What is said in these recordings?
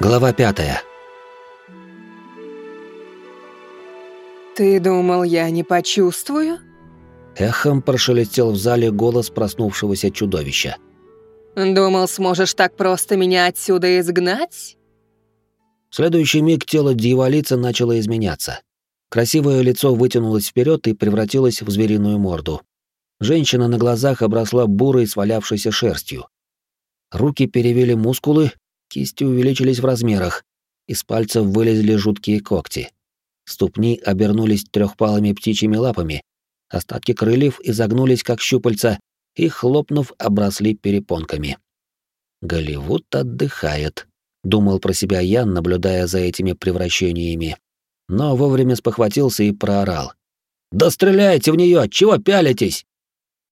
Глава пятая. «Ты думал, я не почувствую?» Эхом прошелестел в зале голос проснувшегося чудовища. «Думал, сможешь так просто меня отсюда изгнать?» В следующий миг тело дьяволицы начало изменяться. Красивое лицо вытянулось вперед и превратилось в звериную морду. Женщина на глазах обросла бурой свалявшейся шерстью. Руки перевели мускулы, Кисти увеличились в размерах, из пальцев вылезли жуткие когти. Ступни обернулись трехпалыми птичьими лапами, остатки крыльев изогнулись как щупальца и, хлопнув, обросли перепонками. «Голливуд отдыхает», — думал про себя Ян, наблюдая за этими превращениями. Но вовремя спохватился и проорал. «Да стреляйте в нее! Чего пялитесь?»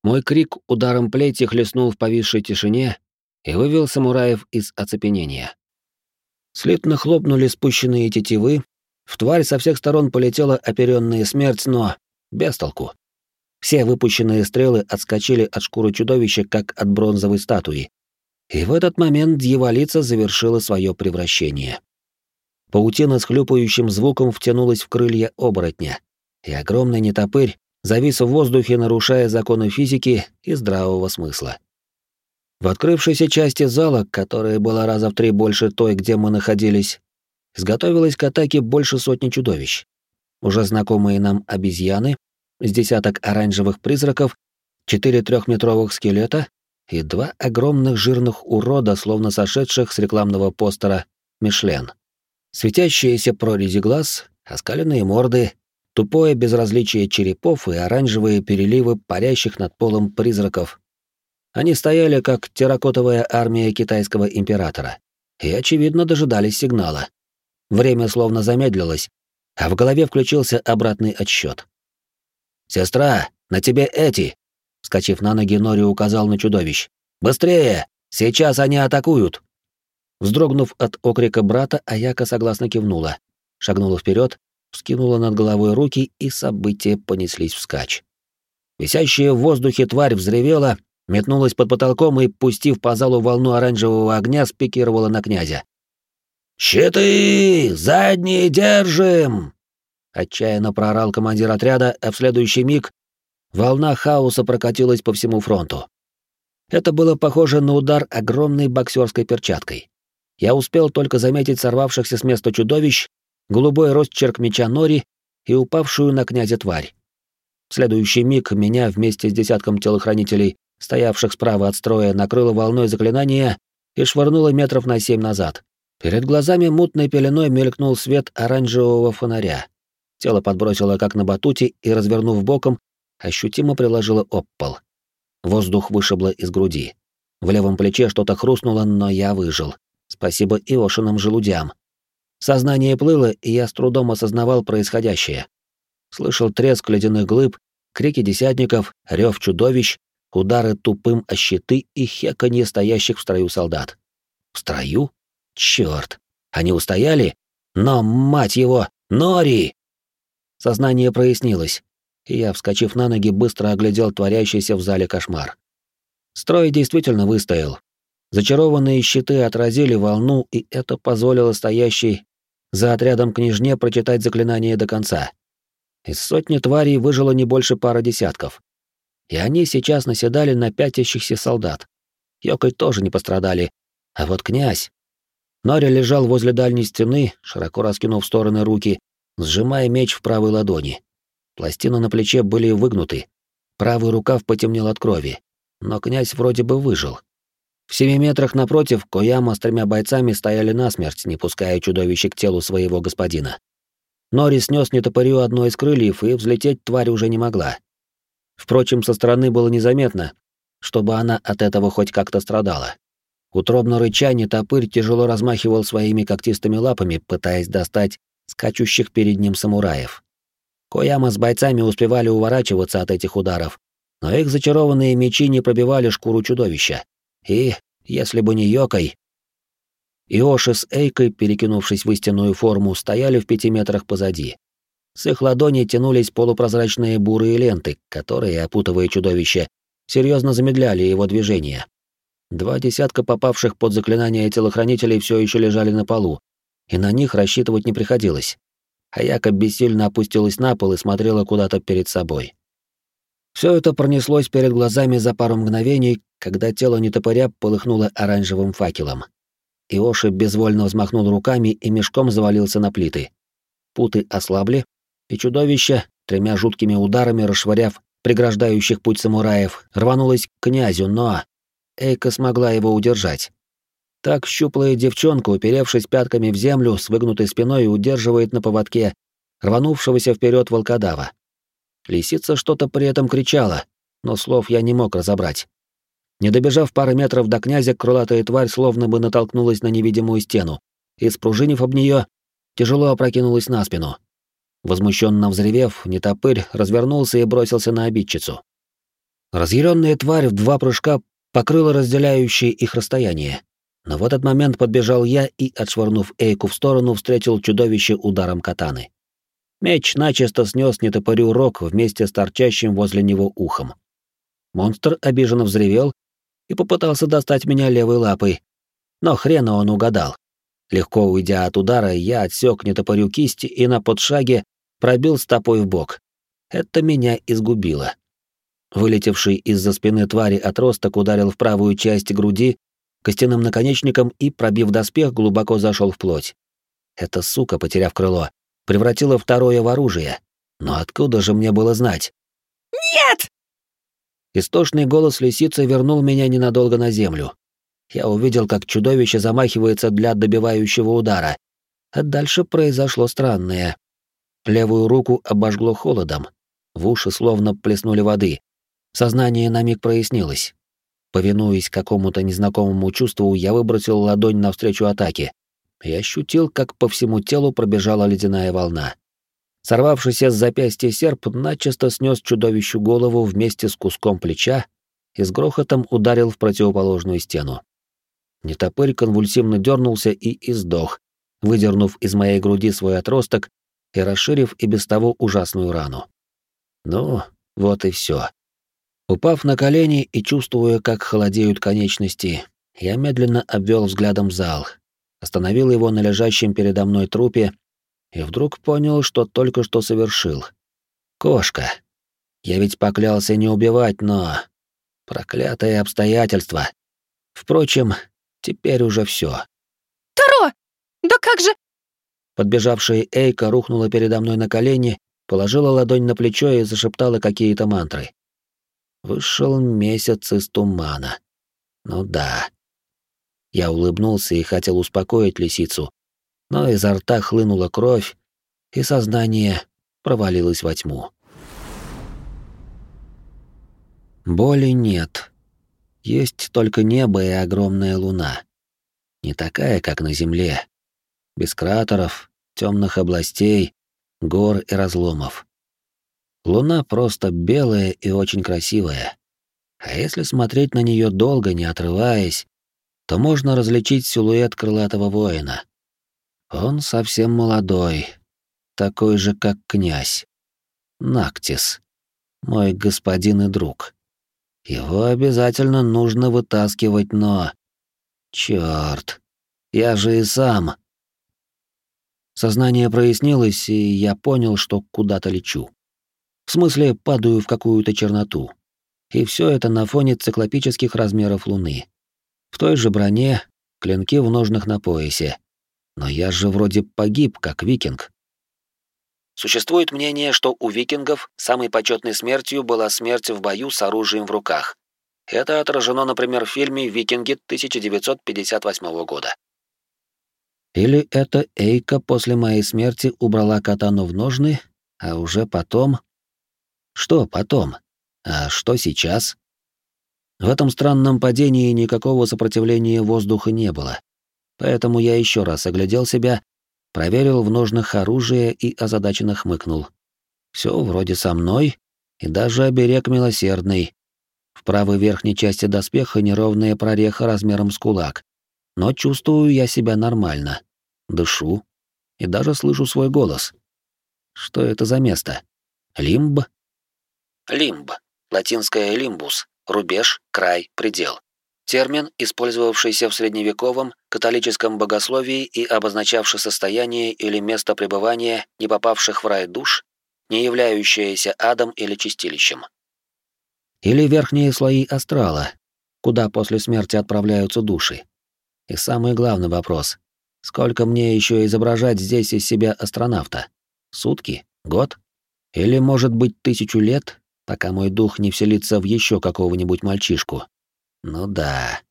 Мой крик ударом плети хлестнул в повисшей тишине, и вывел самураев из оцепенения. Слитно хлопнули спущенные тетивы, в тварь со всех сторон полетела оперенная смерть, но без толку. Все выпущенные стрелы отскочили от шкуры чудовища, как от бронзовой статуи. И в этот момент дьяволица завершила свое превращение. Паутина с хлюпающим звуком втянулась в крылья оборотня, и огромный нетопырь завис в воздухе, нарушая законы физики и здравого смысла. В открывшейся части зала, которая была раза в три больше той, где мы находились, изготовилось к атаке больше сотни чудовищ. Уже знакомые нам обезьяны, с десяток оранжевых призраков, четыре трехметровых скелета и два огромных жирных урода, словно сошедших с рекламного постера «Мишлен». Светящиеся прорези глаз, оскаленные морды, тупое безразличие черепов и оранжевые переливы парящих над полом призраков они стояли как терракотовая армия китайского императора и, очевидно, дожидались сигнала. Время словно замедлилось, а в голове включился обратный отсчет. «Сестра, на тебе эти!» Скочив на ноги, Нори указал на чудовищ. «Быстрее! Сейчас они атакуют!» Вздрогнув от окрика брата, Аяка согласно кивнула, шагнула вперед, вскинула над головой руки, и события понеслись вскачь. Висящая в воздухе тварь взревела метнулась под потолком и, пустив по залу волну оранжевого огня, спикировала на князя. «Щиты! Задние держим!» Отчаянно проорал командир отряда, а в следующий миг волна хаоса прокатилась по всему фронту. Это было похоже на удар огромной боксерской перчаткой. Я успел только заметить сорвавшихся с места чудовищ, голубой росчерк меча Нори и упавшую на князя тварь. В следующий миг меня вместе с десятком телохранителей стоявших справа от строя, накрыло волной заклинания и швырнуло метров на семь назад. Перед глазами мутной пеленой мелькнул свет оранжевого фонаря. Тело подбросило как на батуте и, развернув боком, ощутимо приложило об пол. Воздух вышибло из груди. В левом плече что-то хрустнуло, но я выжил. Спасибо Иошиным желудям. Сознание плыло, и я с трудом осознавал происходящее. Слышал треск ледяных глыб, крики десятников, рев чудовищ, удары тупым о щиты и хеканье стоящих в строю солдат. В строю? Чёрт! Они устояли? Но, мать его, Нори! Сознание прояснилось, и я, вскочив на ноги, быстро оглядел творящийся в зале кошмар. Строй действительно выстоял. Зачарованные щиты отразили волну, и это позволило стоящей за отрядом княжне прочитать заклинание до конца. Из сотни тварей выжило не больше пары десятков и они сейчас наседали на пятящихся солдат. Йокой тоже не пострадали. А вот князь... Нори лежал возле дальней стены, широко раскинув в стороны руки, сжимая меч в правой ладони. Пластины на плече были выгнуты. Правый рукав потемнел от крови. Но князь вроде бы выжил. В семи метрах напротив Кояма с тремя бойцами стояли насмерть, не пуская чудовище к телу своего господина. Нори снес нетопырю одно из крыльев, и взлететь тварь уже не могла. Впрочем, со стороны было незаметно, чтобы она от этого хоть как-то страдала. Утробно рыча, топырь тяжело размахивал своими когтистыми лапами, пытаясь достать скачущих перед ним самураев. Кояма с бойцами успевали уворачиваться от этих ударов, но их зачарованные мечи не пробивали шкуру чудовища. И, если бы не Йокой... Иоши с Эйкой, перекинувшись в истинную форму, стояли в пяти метрах позади. С их ладоней тянулись полупрозрачные бурые ленты, которые, опутывая чудовище, серьезно замедляли его движение. Два десятка попавших под заклинание телохранителей все еще лежали на полу, и на них рассчитывать не приходилось. Аяка бессильно опустилась на пол и смотрела куда-то перед собой. Все это пронеслось перед глазами за пару мгновений, когда тело нетопыря полыхнуло оранжевым факелом. Иоши безвольно взмахнул руками и мешком завалился на плиты. Путы ослабли, и чудовище, тремя жуткими ударами расшвыряв преграждающих путь самураев, рванулось к князю, но Эйка смогла его удержать. Так щуплая девчонка, уперевшись пятками в землю, с выгнутой спиной удерживает на поводке рванувшегося вперед волкодава. Лисица что-то при этом кричала, но слов я не мог разобрать. Не добежав пары метров до князя, крылатая тварь словно бы натолкнулась на невидимую стену и, спружинив об нее, тяжело опрокинулась на спину. Возмущенно взревев, нетопырь развернулся и бросился на обидчицу. Разъяренная тварь в два прыжка покрыла разделяющее их расстояние. Но в этот момент подбежал я и, отшвырнув Эйку в сторону, встретил чудовище ударом катаны. Меч начисто снес нетопырю рог вместе с торчащим возле него ухом. Монстр обиженно взревел и попытался достать меня левой лапой, но хрена он угадал. Легко уйдя от удара, я отсек нетопырю кисти и на подшаге пробил стопой в бок. Это меня изгубило. Вылетевший из-за спины твари отросток ударил в правую часть груди костяным наконечником и, пробив доспех, глубоко зашел в плоть. Эта сука, потеряв крыло, превратила второе в оружие. Но откуда же мне было знать? «Нет!» Истошный голос лисицы вернул меня ненадолго на землю. Я увидел, как чудовище замахивается для добивающего удара. А дальше произошло странное. Левую руку обожгло холодом. В уши словно плеснули воды. Сознание на миг прояснилось. Повинуясь какому-то незнакомому чувству, я выбросил ладонь навстречу атаке. Я ощутил, как по всему телу пробежала ледяная волна. Сорвавшийся с запястья серп начисто снес чудовищу голову вместе с куском плеча и с грохотом ударил в противоположную стену. Нетопырь конвульсивно дернулся и издох, выдернув из моей груди свой отросток и расширив и без того ужасную рану. Ну, вот и все. Упав на колени и чувствуя, как холодеют конечности, я медленно обвел взглядом зал, остановил его на лежащем передо мной трупе и вдруг понял, что только что совершил. Кошка. Я ведь поклялся не убивать, но... Проклятое обстоятельство. Впрочем, теперь уже все. «Таро! Да как же...» Подбежавшая Эйка рухнула передо мной на колени, положила ладонь на плечо и зашептала какие-то мантры. Вышел месяц из тумана. Ну да. Я улыбнулся и хотел успокоить лисицу, но изо рта хлынула кровь, и сознание провалилось во тьму. Боли нет. Есть только небо и огромная луна. Не такая, как на Земле. Без кратеров, темных областей, гор и разломов. Луна просто белая и очень красивая. А если смотреть на нее долго, не отрываясь, то можно различить силуэт крылатого воина. Он совсем молодой, такой же, как князь. Нактис, мой господин и друг. Его обязательно нужно вытаскивать, но... Чёрт, я же и сам... Сознание прояснилось, и я понял, что куда-то лечу. В смысле, падаю в какую-то черноту. И все это на фоне циклопических размеров Луны. В той же броне, клинки в ножнах на поясе. Но я же вроде погиб, как викинг. Существует мнение, что у викингов самой почетной смертью была смерть в бою с оружием в руках. Это отражено, например, в фильме «Викинги» 1958 года. Или это Эйка после моей смерти убрала катану в ножны, а уже потом что потом? А что сейчас? В этом странном падении никакого сопротивления воздуха не было. Поэтому я еще раз оглядел себя, проверил в ножнах оружие и озадаченно хмыкнул. Все вроде со мной, и даже оберег милосердный. В правой верхней части доспеха неровная прореха размером с кулак. Но чувствую я себя нормально. Дышу. И даже слышу свой голос. Что это за место? Лимб? Лимб. Латинское лимбус. Рубеж, край, предел. Термин, использовавшийся в средневековом католическом богословии и обозначавший состояние или место пребывания не попавших в рай душ, не являющееся адом или чистилищем. Или верхние слои астрала, куда после смерти отправляются души. И самый главный вопрос — сколько мне еще изображать здесь из себя астронавта? Сутки? Год? Или, может быть, тысячу лет, пока мой дух не вселится в еще какого-нибудь мальчишку, ну да.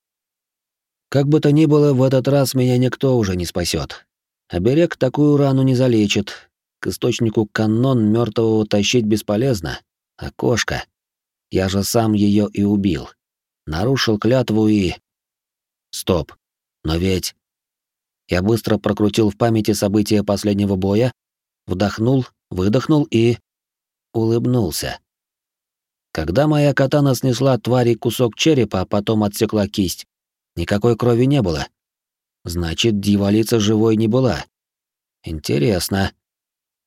Как бы то ни было, в этот раз меня никто уже не спасет. Оберег такую рану не залечит. К источнику канон мертвого тащить бесполезно. А кошка... Я же сам ее и убил. Нарушил клятву и... Стоп. Но ведь... Я быстро прокрутил в памяти события последнего боя, вдохнул, выдохнул и... улыбнулся. Когда моя катана снесла твари кусок черепа, а потом отсекла кисть, никакой крови не было. Значит, дьяволица живой не была. Интересно.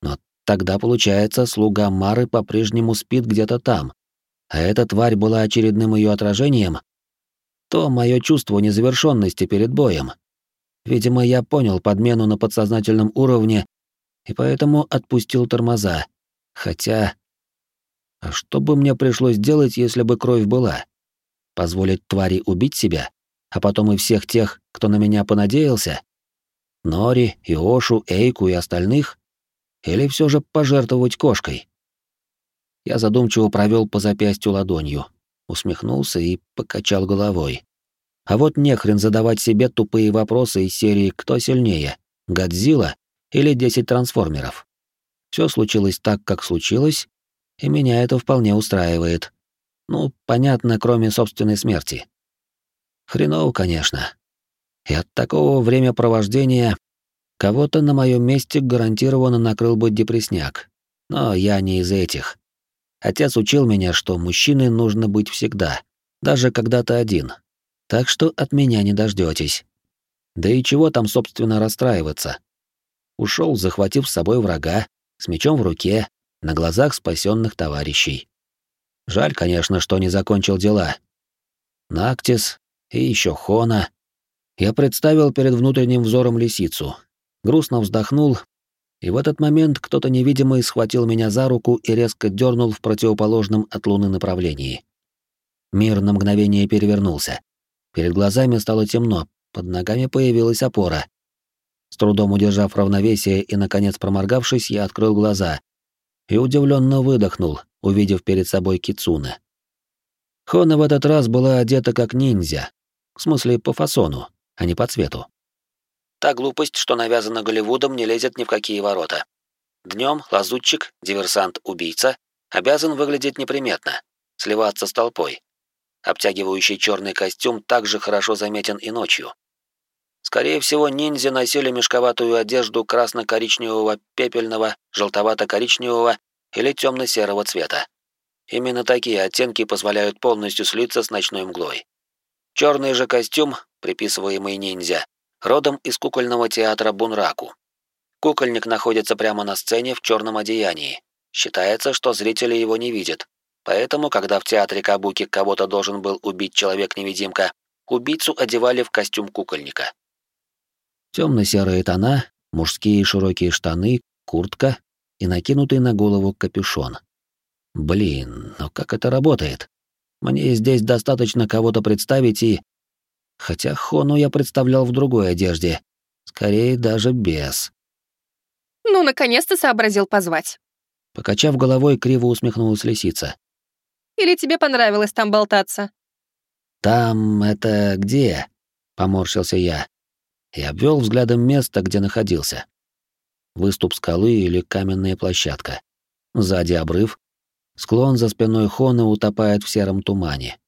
Но тогда, получается, слуга Мары по-прежнему спит где-то там, а эта тварь была очередным ее отражением. То мое чувство незавершенности перед боем. Видимо, я понял подмену на подсознательном уровне и поэтому отпустил тормоза. Хотя а что бы мне пришлось делать, если бы кровь была? Позволить твари убить себя, а потом и всех тех, кто на меня понадеялся? Нори, Иошу, Эйку и остальных? Или все же пожертвовать кошкой? Я задумчиво провел по запястью ладонью, усмехнулся и покачал головой. А вот нехрен задавать себе тупые вопросы из серии «Кто сильнее? Годзилла или 10 трансформеров?» Все случилось так, как случилось, и меня это вполне устраивает. Ну, понятно, кроме собственной смерти. Хреново, конечно. И от такого времяпровождения кого-то на моем месте гарантированно накрыл бы депресняк. Но я не из этих. Отец учил меня, что мужчиной нужно быть всегда, даже когда ты один. Так что от меня не дождетесь. Да и чего там, собственно, расстраиваться? Ушел, захватив с собой врага, с мечом в руке, на глазах спасенных товарищей. Жаль, конечно, что не закончил дела. Нактис и еще Хона. Я представил перед внутренним взором лисицу. Грустно вздохнул, и в этот момент кто-то невидимый схватил меня за руку и резко дернул в противоположном от луны направлении. Мир на мгновение перевернулся. Перед глазами стало темно, под ногами появилась опора. С трудом удержав равновесие и, наконец, проморгавшись, я открыл глаза и удивленно выдохнул, увидев перед собой Кицуна. Хона в этот раз была одета как ниндзя, в смысле по фасону, а не по цвету. Та глупость, что навязана Голливудом, не лезет ни в какие ворота. Днем лазутчик, диверсант, убийца обязан выглядеть неприметно, сливаться с толпой. Обтягивающий черный костюм также хорошо заметен и ночью. Скорее всего, ниндзя носили мешковатую одежду красно-коричневого, пепельного, желтовато-коричневого или темно-серого цвета. Именно такие оттенки позволяют полностью слиться с ночной мглой. Черный же костюм, приписываемый ниндзя, родом из кукольного театра Бунраку. Кукольник находится прямо на сцене в черном одеянии. Считается, что зрители его не видят. Поэтому, когда в театре Кабуки кого-то должен был убить человек-невидимка, убийцу одевали в костюм кукольника. Темно-серые тона, мужские широкие штаны, куртка и накинутый на голову капюшон. Блин, но как это работает? Мне здесь достаточно кого-то представить и... Хотя Хону я представлял в другой одежде. Скорее, даже без. «Ну, наконец-то сообразил позвать». Покачав головой, криво усмехнулась лисица. «Или тебе понравилось там болтаться?» «Там это где?» — поморщился я и обвел взглядом место, где находился. Выступ скалы или каменная площадка. Сзади обрыв. Склон за спиной Хона утопает в сером тумане.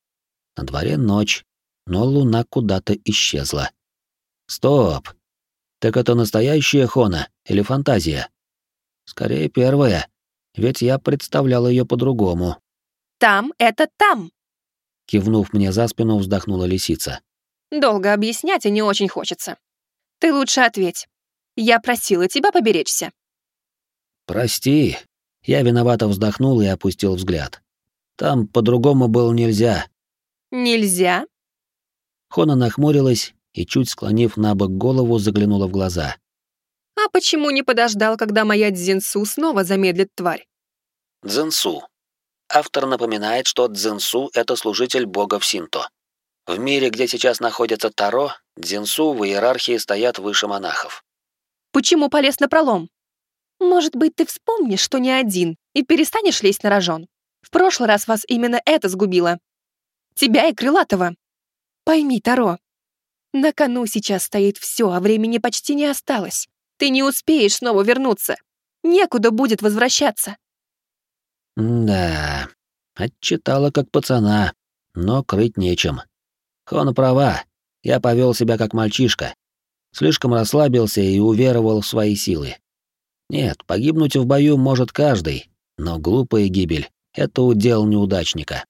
На дворе ночь, но луна куда-то исчезла. Стоп! Так это настоящая Хона или фантазия? Скорее первая, ведь я представлял ее по-другому. Там это там. Кивнув мне за спину, вздохнула лисица. Долго объяснять и не очень хочется. Ты лучше ответь. Я просила тебя поберечься. Прости. Я виновато вздохнул и опустил взгляд. Там по-другому было нельзя. Нельзя? Хона нахмурилась и, чуть склонив на бок голову, заглянула в глаза. «А почему не подождал, когда моя Дзинсу снова замедлит тварь?» Дзинсу. Автор напоминает, что Дзинсу — это служитель богов Синто. В мире, где сейчас находится Таро, Дзинсу в иерархии стоят выше монахов. «Почему полез на пролом?» «Может быть, ты вспомнишь, что не один, и перестанешь лезть на рожон? В прошлый раз вас именно это сгубило. Тебя и Крылатого. Пойми, Таро, на кону сейчас стоит все, а времени почти не осталось. Ты не успеешь снова вернуться. Некуда будет возвращаться. Да, отчитала как пацана, но крыть нечем. Хона права, я повел себя как мальчишка. Слишком расслабился и уверовал в свои силы. Нет, погибнуть в бою может каждый, но глупая гибель — это удел неудачника.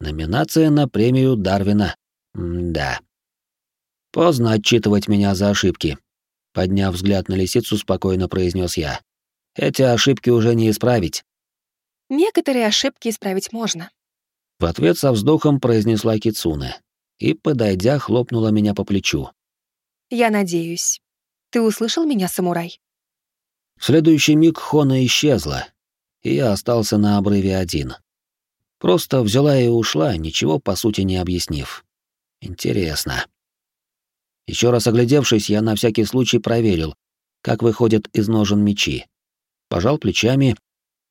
Номинация на премию Дарвина. М да. Поздно отчитывать меня за ошибки. Подняв взгляд на лисицу, спокойно произнес я. Эти ошибки уже не исправить. Некоторые ошибки исправить можно. В ответ со вздохом произнесла Кицуне и, подойдя, хлопнула меня по плечу. Я надеюсь. Ты услышал меня, самурай? В следующий миг Хона исчезла, и я остался на обрыве один. Просто взяла и ушла, ничего по сути не объяснив. Интересно. Еще раз оглядевшись, я на всякий случай проверил, как выходят из ножен мечи. Пожал плечами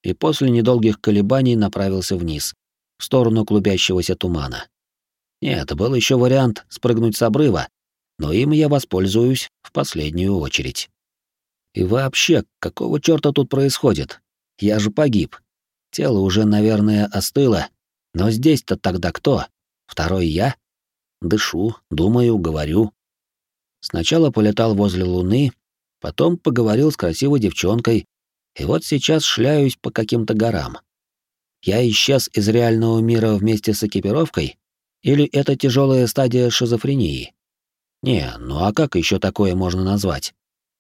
и после недолгих колебаний направился вниз, в сторону клубящегося тумана. Нет, был еще вариант спрыгнуть с обрыва, но им я воспользуюсь в последнюю очередь. И вообще, какого чёрта тут происходит? Я же погиб. Тело уже, наверное, остыло, но здесь-то тогда кто? Второй я? Дышу, думаю, говорю. Сначала полетал возле Луны, потом поговорил с красивой девчонкой, и вот сейчас шляюсь по каким-то горам. Я исчез из реального мира вместе с экипировкой? Или это тяжелая стадия шизофрении? Не, ну а как еще такое можно назвать?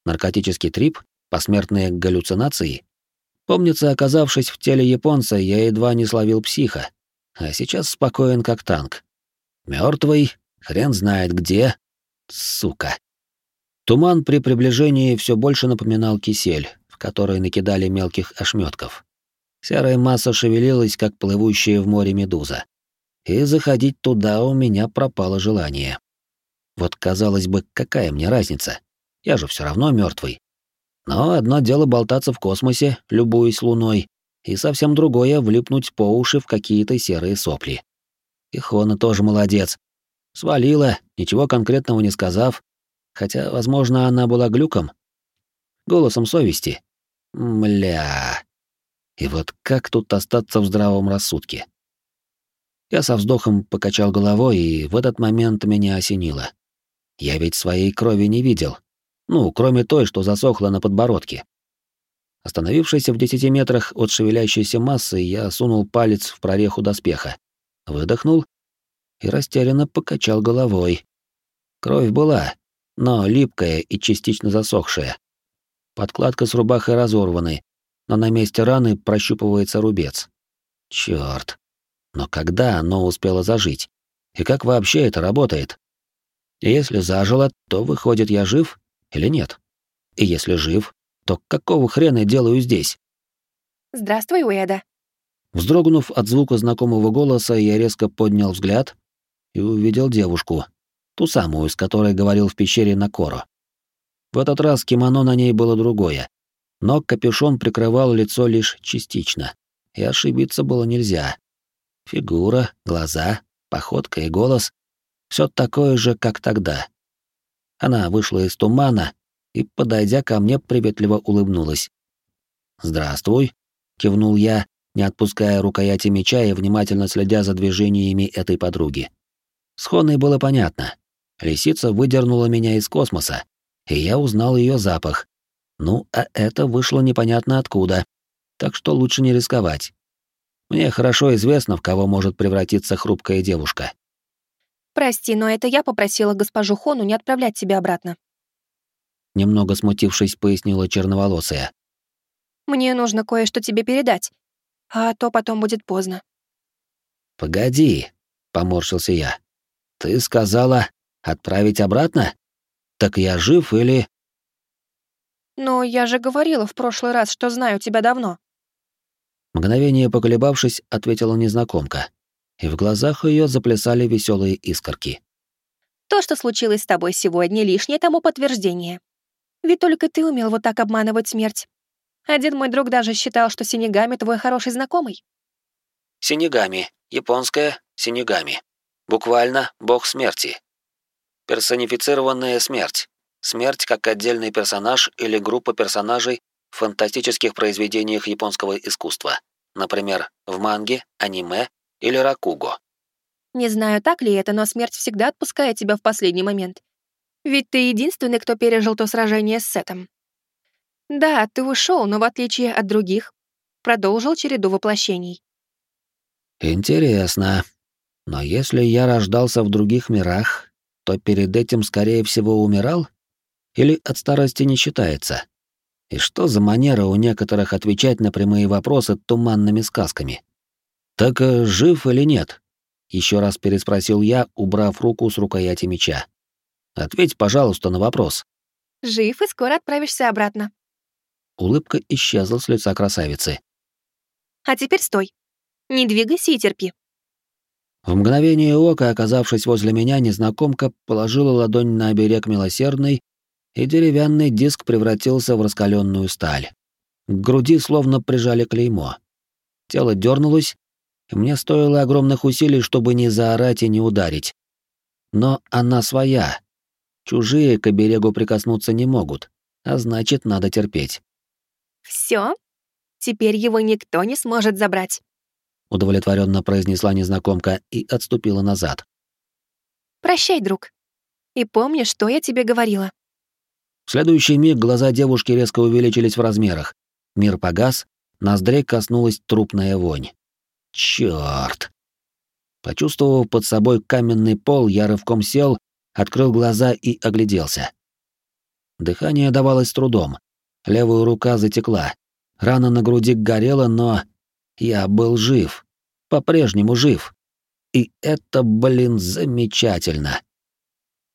Наркотический трип? Посмертные галлюцинации? Помнится, оказавшись в теле японца, я едва не словил психа, а сейчас спокоен как танк. Мертвый, хрен знает где, Сука. Туман при приближении все больше напоминал кисель, в который накидали мелких ошметков. Серая масса шевелилась, как плывущая в море медуза. И заходить туда у меня пропало желание. Вот, казалось бы, какая мне разница? Я же все равно мертвый. Но одно дело болтаться в космосе, любуясь луной, и совсем другое — влипнуть по уши в какие-то серые сопли. И Хона тоже молодец. Свалила, ничего конкретного не сказав, хотя, возможно, она была глюком. Голосом совести. Мля. И вот как тут остаться в здравом рассудке? Я со вздохом покачал головой, и в этот момент меня осенило. Я ведь своей крови не видел. Ну, кроме той, что засохла на подбородке. Остановившись в десяти метрах от шевелящейся массы, я сунул палец в прореху доспеха, выдохнул и растерянно покачал головой. Кровь была, но липкая и частично засохшая. Подкладка с рубахой разорваны, но на месте раны прощупывается рубец. Чёрт. Но когда оно успело зажить? И как вообще это работает? И если зажило, то выходит, я жив или нет? И если жив, то какого хрена делаю здесь? Здравствуй, Уэда. Вздрогнув от звука знакомого голоса, я резко поднял взгляд и увидел девушку, ту самую, с которой говорил в пещере на Коро. В этот раз кимоно на ней было другое, но капюшон прикрывал лицо лишь частично, и ошибиться было нельзя. Фигура, глаза, походка и голос — все такое же, как тогда. Она вышла из тумана и, подойдя ко мне, приветливо улыбнулась. «Здравствуй», — кивнул я, не отпуская рукояти меча и внимательно следя за движениями этой подруги. С Хоной было понятно. Лисица выдернула меня из космоса, и я узнал ее запах. Ну, а это вышло непонятно откуда, так что лучше не рисковать. Мне хорошо известно, в кого может превратиться хрупкая девушка. «Прости, но это я попросила госпожу Хону не отправлять тебя обратно». Немного смутившись, пояснила черноволосая. «Мне нужно кое-что тебе передать, а то потом будет поздно». «Погоди», — поморщился я. Ты сказала Отправить обратно? Так я жив или... Но я же говорила в прошлый раз, что знаю тебя давно. Мгновение поколебавшись, ответила незнакомка, и в глазах ее заплясали веселые искорки. То, что случилось с тобой сегодня, лишнее тому подтверждение. Ведь только ты умел вот так обманывать смерть. Один мой друг даже считал, что Синегами твой хороший знакомый. Синегами, японское Синегами. Буквально бог смерти. Персонифицированная смерть. Смерть как отдельный персонаж или группа персонажей в фантастических произведениях японского искусства. Например, в манге, аниме или ракуго. Не знаю, так ли это, но смерть всегда отпускает тебя в последний момент. Ведь ты единственный, кто пережил то сражение с Сетом. Да, ты ушел, но в отличие от других, продолжил череду воплощений. Интересно. Но если я рождался в других мирах, то перед этим, скорее всего, умирал? Или от старости не считается? И что за манера у некоторых отвечать на прямые вопросы туманными сказками? Так э, жив или нет? Еще раз переспросил я, убрав руку с рукояти меча. Ответь, пожалуйста, на вопрос. Жив и скоро отправишься обратно. Улыбка исчезла с лица красавицы. А теперь стой. Не двигайся и терпи. В мгновение ока, оказавшись возле меня, незнакомка положила ладонь на оберег милосердный, и деревянный диск превратился в раскаленную сталь. К груди словно прижали клеймо. Тело дернулось, и мне стоило огромных усилий, чтобы не заорать и не ударить. Но она своя. Чужие к оберегу прикоснуться не могут, а значит, надо терпеть. Все? Теперь его никто не сможет забрать удовлетворенно произнесла незнакомка и отступила назад. Прощай, друг. И помни, что я тебе говорила. В следующий миг глаза девушки резко увеличились в размерах. Мир погас, ноздрей коснулась трупная вонь. Чёрт! Почувствовав под собой каменный пол, я рывком сел, открыл глаза и огляделся. Дыхание давалось трудом. Левая рука затекла. Рана на груди горела, но я был жив. По-прежнему жив. И это, блин, замечательно.